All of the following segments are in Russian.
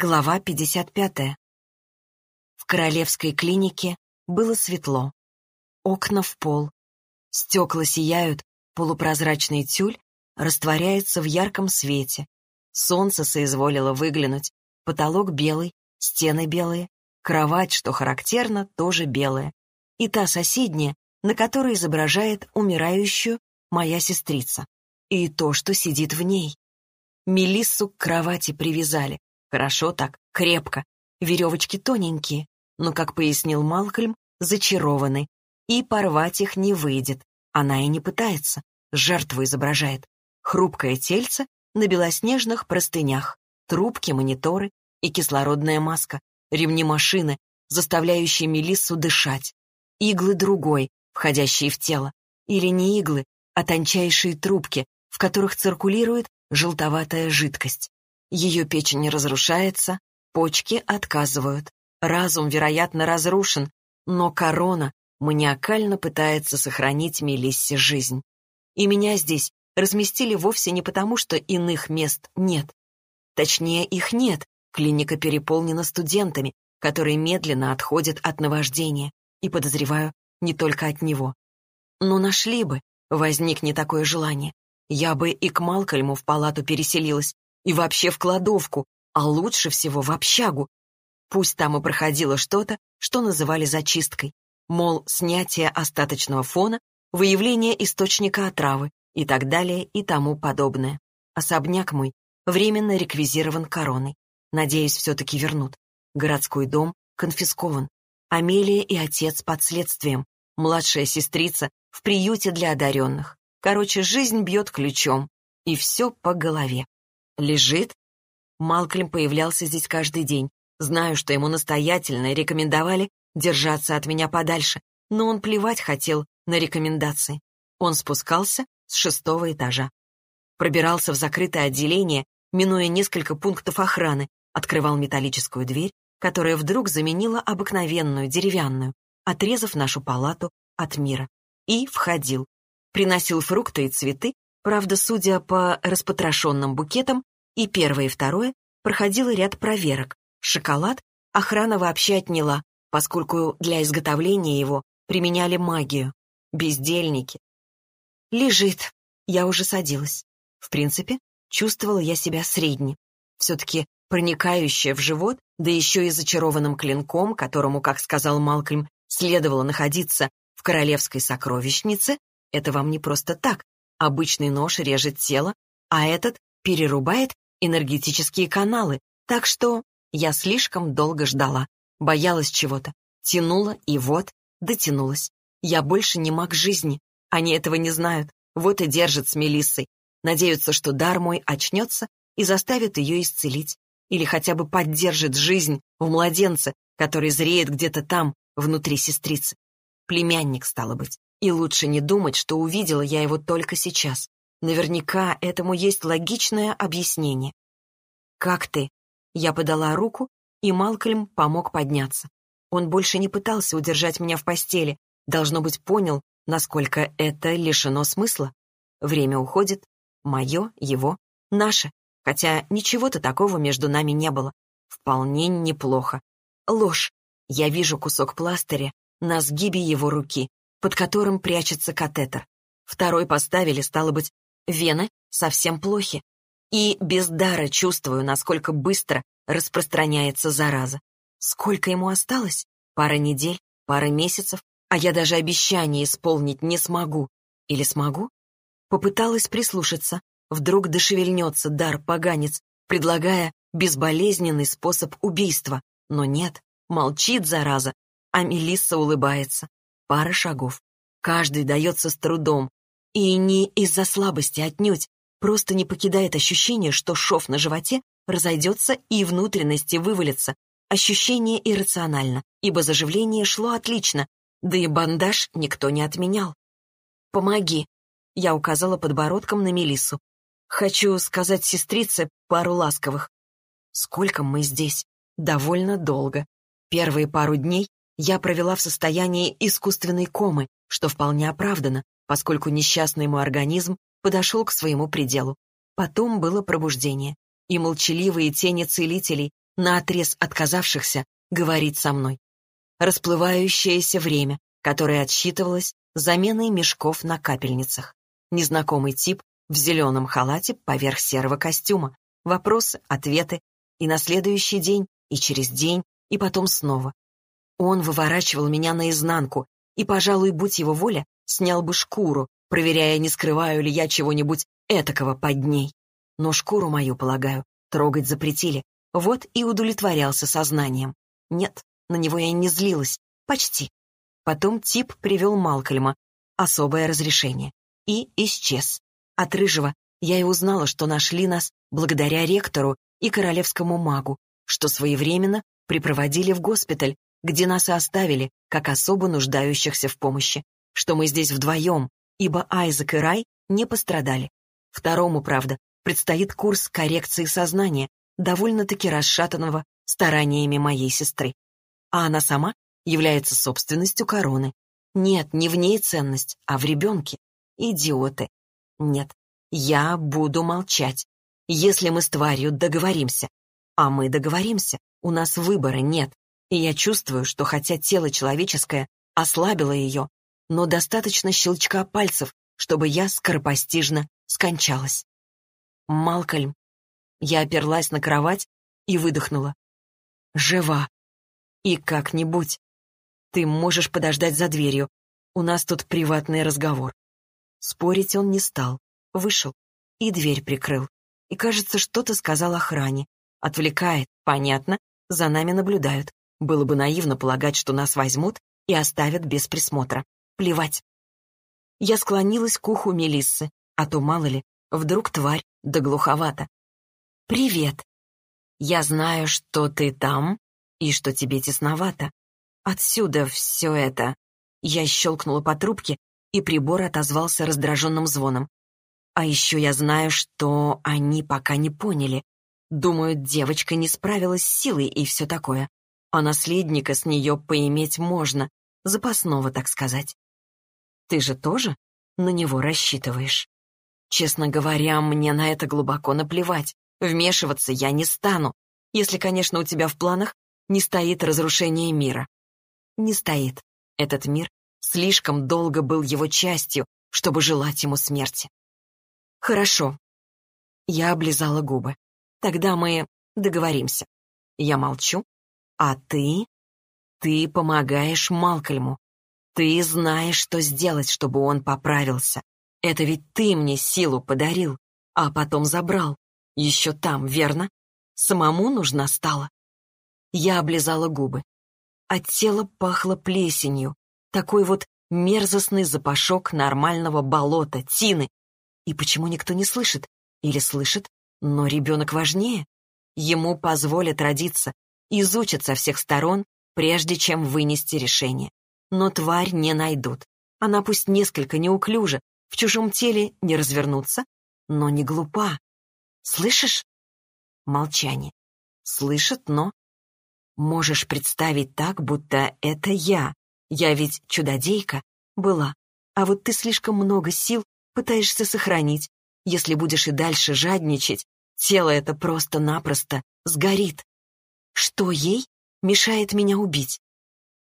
Глава 55. В королевской клинике было светло. Окна в пол. Стекла сияют, полупрозрачный тюль растворяется в ярком свете. Солнце соизволило выглянуть. Потолок белый, стены белые, кровать, что характерно, тоже белая. И та соседняя, на которой изображает умирающую моя сестрица. И то, что сидит в ней. Мелиссу к кровати привязали, Хорошо так, крепко. Веревочки тоненькие, но, как пояснил Малкольм, зачарованы. И порвать их не выйдет. Она и не пытается. Жертву изображает. Хрупкое тельце на белоснежных простынях, трубки, мониторы и кислородная маска, ремни машины, заставляющие Мелиссу дышать. Иглы другой, входящие в тело. Или не иглы, а тончайшие трубки, в которых циркулирует желтоватая жидкость. Ее печень разрушается, почки отказывают. Разум, вероятно, разрушен, но корона маниакально пытается сохранить Мелиссе жизнь. И меня здесь разместили вовсе не потому, что иных мест нет. Точнее, их нет. Клиника переполнена студентами, которые медленно отходят от наваждения. И, подозреваю, не только от него. Но нашли бы, возникне такое желание. Я бы и к Малкольму в палату переселилась, и вообще в кладовку, а лучше всего в общагу. Пусть там и проходило что-то, что называли зачисткой. Мол, снятие остаточного фона, выявление источника отравы и так далее и тому подобное. Особняк мой временно реквизирован короной. Надеюсь, все-таки вернут. Городской дом конфискован. Амелия и отец под следствием. Младшая сестрица в приюте для одаренных. Короче, жизнь бьет ключом. И все по голове. Лежит? Малкольм появлялся здесь каждый день. Знаю, что ему настоятельно рекомендовали держаться от меня подальше, но он плевать хотел на рекомендации. Он спускался с шестого этажа. Пробирался в закрытое отделение, минуя несколько пунктов охраны, открывал металлическую дверь, которая вдруг заменила обыкновенную деревянную, отрезав нашу палату от мира, и входил. Приносил фрукты и цветы, правда, судя по распотрошенным букетам, и первое, и второе проходило ряд проверок. Шоколад охрана вообще отняла, поскольку для изготовления его применяли магию. Бездельники. Лежит. Я уже садилась. В принципе, чувствовала я себя средне. Все-таки проникающая в живот, да еще и зачарованным клинком, которому, как сказал Малкольм, следовало находиться в королевской сокровищнице, это вам не просто так. Обычный нож режет тело, а этот перерубает энергетические каналы, так что я слишком долго ждала, боялась чего-то, тянула и вот, дотянулась. Я больше не маг жизни, они этого не знают, вот и держат с Мелиссой, надеются, что дар мой очнется и заставит ее исцелить, или хотя бы поддержит жизнь в младенце, который зреет где-то там, внутри сестрицы. Племянник, стало быть. И лучше не думать, что увидела я его только сейчас. Наверняка этому есть логичное объяснение. «Как ты?» Я подала руку, и Малкольм помог подняться. Он больше не пытался удержать меня в постели, должно быть, понял, насколько это лишено смысла. Время уходит, мое, его, наше, хотя ничего-то такого между нами не было. Вполне неплохо. Ложь. Я вижу кусок пластыря на сгибе его руки, под которым прячется катетер. Второй поставили, стало быть, Вены совсем плохи. И без дара чувствую, насколько быстро распространяется зараза. Сколько ему осталось? Пара недель, пара месяцев, а я даже обещание исполнить не смогу. Или смогу? Попыталась прислушаться. Вдруг дошевельнется дар поганец, предлагая безболезненный способ убийства. Но нет, молчит зараза, а Мелисса улыбается. Пара шагов. Каждый дается с трудом, и не из-за слабости отнюдь, просто не покидает ощущение, что шов на животе разойдется и внутренности вывалятся. Ощущение иррационально, ибо заживление шло отлично, да и бандаж никто не отменял. «Помоги», — я указала подбородком на Мелиссу. «Хочу сказать сестрице пару ласковых». «Сколько мы здесь?» «Довольно долго. Первые пару дней я провела в состоянии искусственной комы, что вполне оправдано, поскольку несчастный мой организм подошел к своему пределу. Потом было пробуждение, и молчаливые тени целителей наотрез отказавшихся говорить со мной. Расплывающееся время, которое отсчитывалось заменой мешков на капельницах. Незнакомый тип в зеленом халате поверх серого костюма. Вопросы, ответы. И на следующий день, и через день, и потом снова. Он выворачивал меня наизнанку, и, пожалуй, будь его воля, снял бы шкуру, проверяя, не скрываю ли я чего-нибудь этакого под ней. Но шкуру мою, полагаю, трогать запретили. Вот и удовлетворялся сознанием. Нет, на него я не злилась. Почти. Потом тип привел Малкольма. Особое разрешение. И исчез. От Рыжего я и узнала, что нашли нас благодаря ректору и королевскому магу, что своевременно припроводили в госпиталь, где нас и оставили, как особо нуждающихся в помощи, что мы здесь вдвоем, ибо Айзек и Рай не пострадали. Второму, правда, предстоит курс коррекции сознания, довольно-таки расшатанного стараниями моей сестры. А она сама является собственностью короны. Нет, не в ней ценность, а в ребенке. Идиоты. Нет, я буду молчать. Если мы с тварью договоримся. А мы договоримся, у нас выбора нет. И я чувствую, что хотя тело человеческое ослабило ее, но достаточно щелчка пальцев, чтобы я скоропостижно скончалась. Малкольм. Я оперлась на кровать и выдохнула. Жива. И как-нибудь. Ты можешь подождать за дверью. У нас тут приватный разговор. Спорить он не стал. Вышел и дверь прикрыл. И, кажется, что-то сказал охране. Отвлекает, понятно, за нами наблюдают. Было бы наивно полагать, что нас возьмут и оставят без присмотра. Плевать. Я склонилась к уху Мелиссы, а то, мало ли, вдруг тварь, да глуховато. «Привет. Я знаю, что ты там и что тебе тесновато. Отсюда все это...» Я щелкнула по трубке, и прибор отозвался раздраженным звоном. «А еще я знаю, что они пока не поняли. Думают, девочка не справилась с силой и все такое. А наследника с нее поиметь можно, запасного, так сказать. Ты же тоже на него рассчитываешь? Честно говоря, мне на это глубоко наплевать. Вмешиваться я не стану, если, конечно, у тебя в планах не стоит разрушение мира. Не стоит. Этот мир слишком долго был его частью, чтобы желать ему смерти. Хорошо. Я облизала губы. Тогда мы договоримся. Я молчу, а ты... Ты помогаешь Малкольму. Ты знаешь, что сделать, чтобы он поправился. Это ведь ты мне силу подарил, а потом забрал. Еще там, верно? Самому нужна стала. Я облизала губы. От тела пахло плесенью. Такой вот мерзостный запашок нормального болота, тины. И почему никто не слышит? Или слышит, но ребенок важнее? Ему позволят родиться, изучат со всех сторон, прежде чем вынести решение но тварь не найдут. Она пусть несколько неуклюжа, в чужом теле не развернуться, но не глупа. Слышишь? Молчание. Слышит, но... Можешь представить так, будто это я. Я ведь чудодейка была. А вот ты слишком много сил пытаешься сохранить. Если будешь и дальше жадничать, тело это просто-напросто сгорит. Что ей мешает меня убить?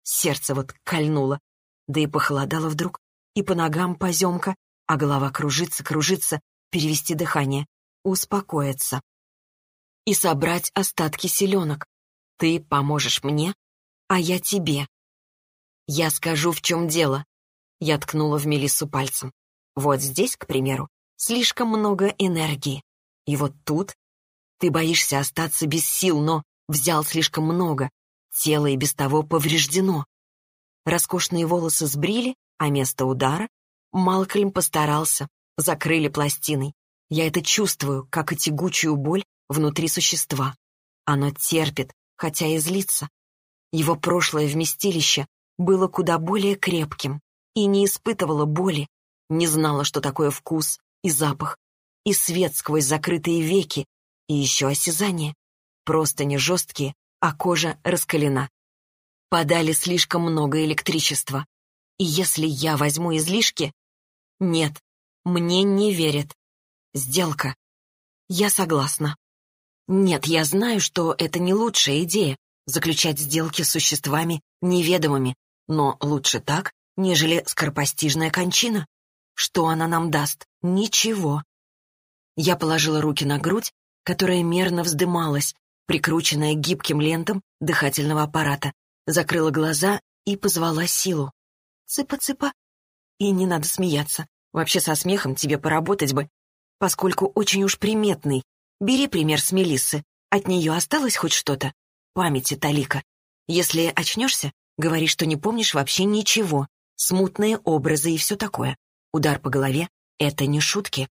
Сердце вот кольнуло. Да и похолодало вдруг. И по ногам поземка, а голова кружится, кружится, перевести дыхание, успокоиться. И собрать остатки селенок. Ты поможешь мне, а я тебе. Я скажу, в чем дело. Я ткнула в Мелиссу пальцем. Вот здесь, к примеру, слишком много энергии. И вот тут ты боишься остаться без сил, но взял слишком много, Тело и без того повреждено. Роскошные волосы сбрили, а место удара Малкольм постарался, закрыли пластиной. Я это чувствую, как и тягучую боль внутри существа. Оно терпит, хотя и злится. Его прошлое вместилище было куда более крепким и не испытывало боли, не знала, что такое вкус и запах, и свет сквозь закрытые веки, и еще осязание. Просто не жесткие, а кожа раскалена. Подали слишком много электричества. И если я возьму излишки... Нет, мне не верят. Сделка. Я согласна. Нет, я знаю, что это не лучшая идея — заключать сделки с существами неведомыми, но лучше так, нежели скоропостижная кончина. Что она нам даст? Ничего. Я положила руки на грудь, которая мерно вздымалась, прикрученная гибким лентам дыхательного аппарата, закрыла глаза и позвала силу. «Цыпа-цыпа!» И не надо смеяться. Вообще со смехом тебе поработать бы, поскольку очень уж приметный. Бери пример с Мелиссы. От нее осталось хоть что-то? Памяти талика. Если очнешься, говори, что не помнишь вообще ничего. Смутные образы и все такое. Удар по голове — это не шутки.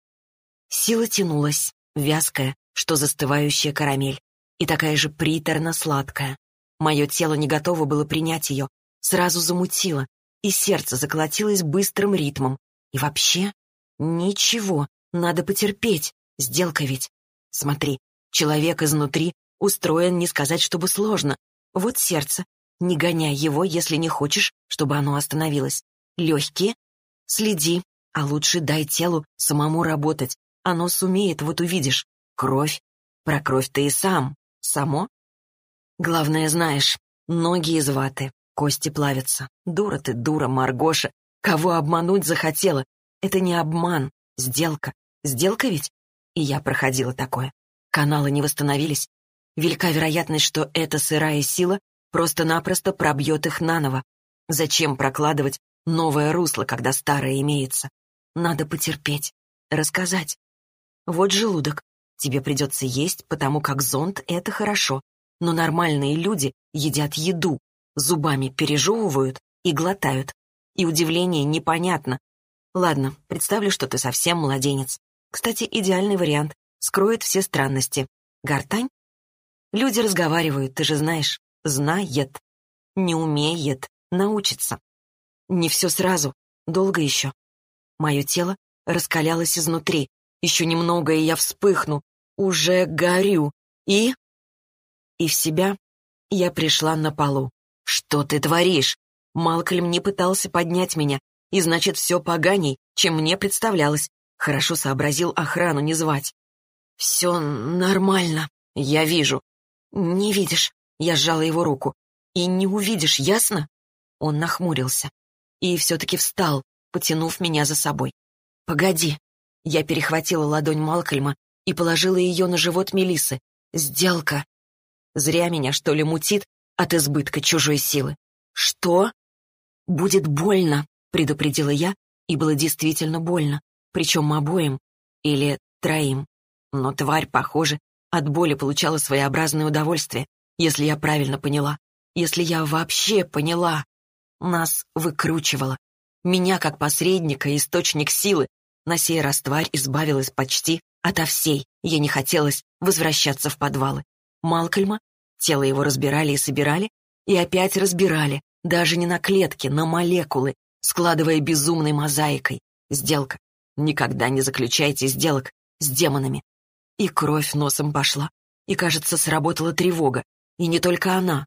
Сила тянулась, вязкая, что застывающая карамель, и такая же приторно-сладкая. Мое тело не готово было принять ее, сразу замутило, и сердце заколотилось быстрым ритмом. И вообще, ничего, надо потерпеть, сделка ведь. Смотри, человек изнутри устроен не сказать, чтобы сложно. Вот сердце, не гоняй его, если не хочешь, чтобы оно остановилось. Легкие, следи, а лучше дай телу самому работать. Оно сумеет, вот увидишь. Кровь. Про кровь ты и сам. Само? Главное, знаешь, ноги из ваты, кости плавятся. Дура ты, дура, Маргоша. Кого обмануть захотела? Это не обман, сделка. Сделка ведь? И я проходила такое. Каналы не восстановились. Велика вероятность, что эта сырая сила просто-напросто пробьет их наново. Зачем прокладывать новое русло, когда старое имеется? Надо потерпеть, рассказать. Вот желудок. Тебе придется есть, потому как зонт — это хорошо. Но нормальные люди едят еду, зубами пережевывают и глотают. И удивление непонятно. Ладно, представлю, что ты совсем младенец. Кстати, идеальный вариант. Скроет все странности. Гортань? Люди разговаривают, ты же знаешь. Знает. Не умеет. Научится. Не все сразу. Долго еще. Мое тело раскалялось изнутри. Еще немного, и я вспыхну. Уже горю. И... И в себя я пришла на полу. «Что ты творишь?» Малкольм не пытался поднять меня, и значит, все поганей, чем мне представлялось. Хорошо сообразил охрану не звать. «Все нормально, я вижу». «Не видишь», — я сжала его руку. «И не увидишь, ясно?» Он нахмурился. И все-таки встал, потянув меня за собой. «Погоди». Я перехватила ладонь Малкольма и положила ее на живот Мелисы. «Сделка». Зря меня, что ли, мутит от избытка чужой силы. «Что?» «Будет больно», — предупредила я, и было действительно больно причем обоим или троим. Но тварь, похоже, от боли получала своеобразное удовольствие, если я правильно поняла. Если я вообще поняла. Нас выкручивало. Меня, как посредника, источник силы. На сей раз тварь избавилась почти ото всей. Ей не хотелось возвращаться в подвалы. Малкольма, тело его разбирали и собирали, и опять разбирали, даже не на клетки, на молекулы, складывая безумной мозаикой. Сделка. Никогда не заключайте сделок с демонами. И кровь носом пошла. И, кажется, сработала тревога. И не только она.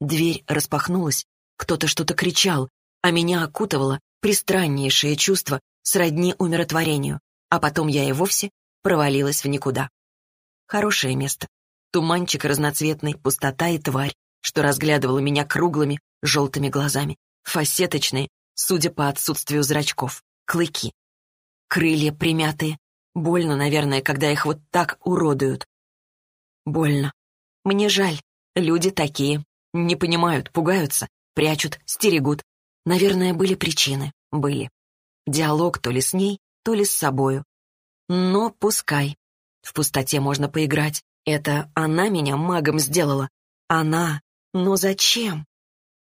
Дверь распахнулась, кто-то что-то кричал, а меня окутывало пристраннейшее чувство сродни умиротворению. А потом я и вовсе провалилась в никуда. Хорошее место. Туманчик разноцветный, пустота и тварь, что разглядывала меня круглыми, желтыми глазами. Фасеточные, судя по отсутствию зрачков. Клыки. Крылья примятые. Больно, наверное, когда их вот так уродуют. Больно. Мне жаль. Люди такие. Не понимают, пугаются, прячут, стерегут. Наверное, были причины. Были. Диалог то ли с ней, то ли с собою. Но пускай. В пустоте можно поиграть. Это она меня магом сделала. Она. Но зачем?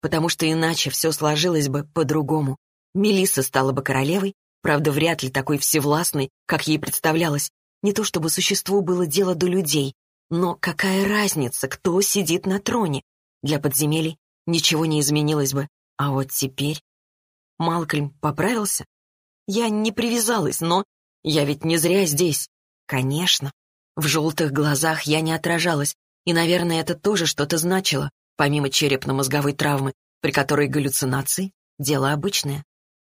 Потому что иначе все сложилось бы по-другому. Мелисса стала бы королевой, Правда, вряд ли такой всевластный, как ей представлялось. Не то чтобы существу было дело до людей, но какая разница, кто сидит на троне? Для подземелий ничего не изменилось бы. А вот теперь... Малкольм поправился? Я не привязалась, но... Я ведь не зря здесь. Конечно. В желтых глазах я не отражалась, и, наверное, это тоже что-то значило, помимо черепно-мозговой травмы, при которой галлюцинации — дело обычное.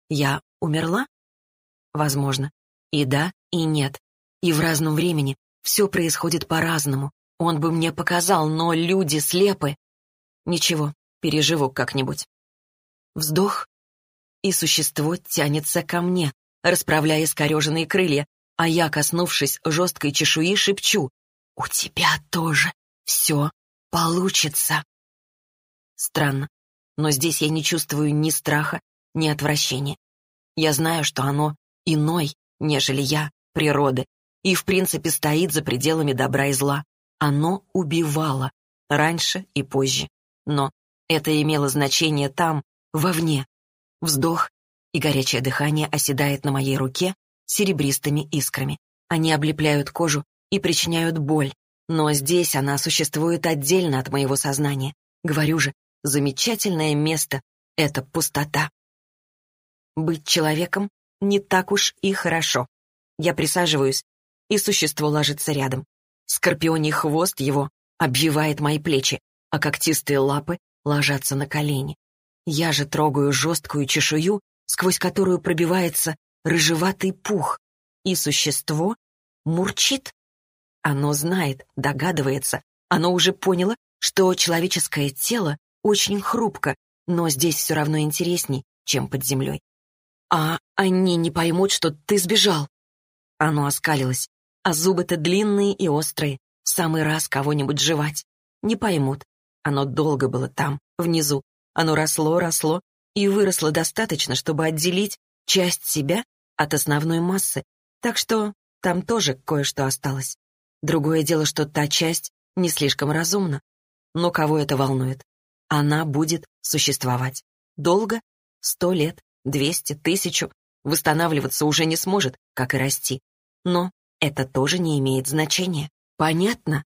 Я умерла? Возможно. И да, и нет. И в разном времени все происходит по-разному. Он бы мне показал, но люди слепы. Ничего, переживу как-нибудь. Вздох, и существо тянется ко мне, расправляя скореженные крылья, а я, коснувшись жесткой чешуи, шепчу «У тебя тоже все получится». Странно, но здесь я не чувствую ни страха, ни отвращения. Я знаю, что оно иной, нежели я, природы, и в принципе стоит за пределами добра и зла. Оно убивало, раньше и позже. Но это имело значение там, вовне. Вздох, и горячее дыхание оседает на моей руке серебристыми искрами. Они облепляют кожу и причиняют боль, но здесь она существует отдельно от моего сознания. Говорю же, замечательное место — это пустота. Быть человеком не так уж и хорошо. Я присаживаюсь, и существо ложится рядом. Скорпионий хвост его обвивает мои плечи, а когтистые лапы ложатся на колени. Я же трогаю жесткую чешую, сквозь которую пробивается рыжеватый пух, и существо мурчит. Оно знает, догадывается, оно уже поняло, что человеческое тело очень хрупко, но здесь все равно интересней, чем под землей. «А они не поймут, что ты сбежал?» Оно оскалилось, а зубы-то длинные и острые, в самый раз кого-нибудь жевать. Не поймут. Оно долго было там, внизу. Оно росло, росло и выросло достаточно, чтобы отделить часть себя от основной массы, так что там тоже кое-что осталось. Другое дело, что та часть не слишком разумна. Но кого это волнует? Она будет существовать. Долго? Сто лет, двести, тысячу. Восстанавливаться уже не сможет, как и расти. Но это тоже не имеет значения. Понятно?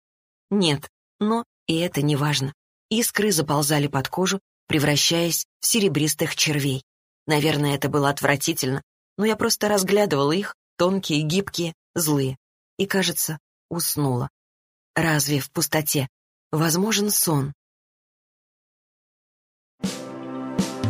Нет, но и это не важно. Искры заползали под кожу, превращаясь в серебристых червей. Наверное, это было отвратительно, но я просто разглядывала их, тонкие, гибкие, злые. И, кажется, уснула. Разве в пустоте возможен сон?